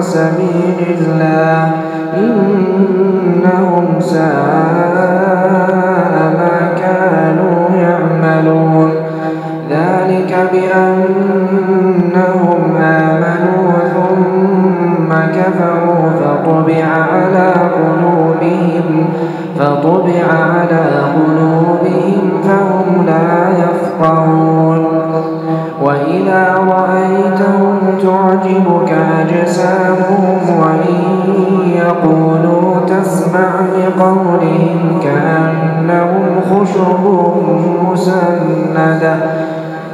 سبيل الله. إنهم ساء ما كانوا يعملون. ذلك بأنهم آمنوا ثم كفروا فطبع على قلوبهم فطبع على قلوبهم رأيتهم تعجبك أجسامهم وإن يقولوا تسمع لقولهم كأنهم خشب مسندة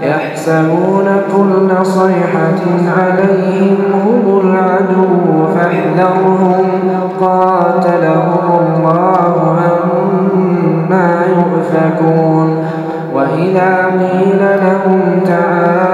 يحسبون كل صيحة عليهم هم العدو فاحذرهم قاتلهم الله أنا يؤفكون وإذا قيل لهم تعالوا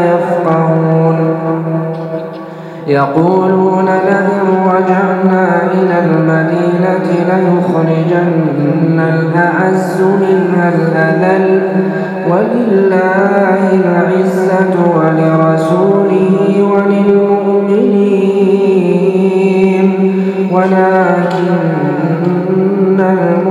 يقولون لئن رجعنا إلى المدينة ليخرجن الأعز منها الأذل ولله العزة ولرسوله وللمؤمنين ولكن المنافقين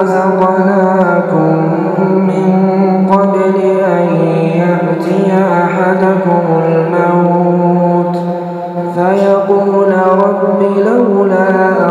رزقناكم من قبل أن يأتي أحدكم الموت فيقول رب لولا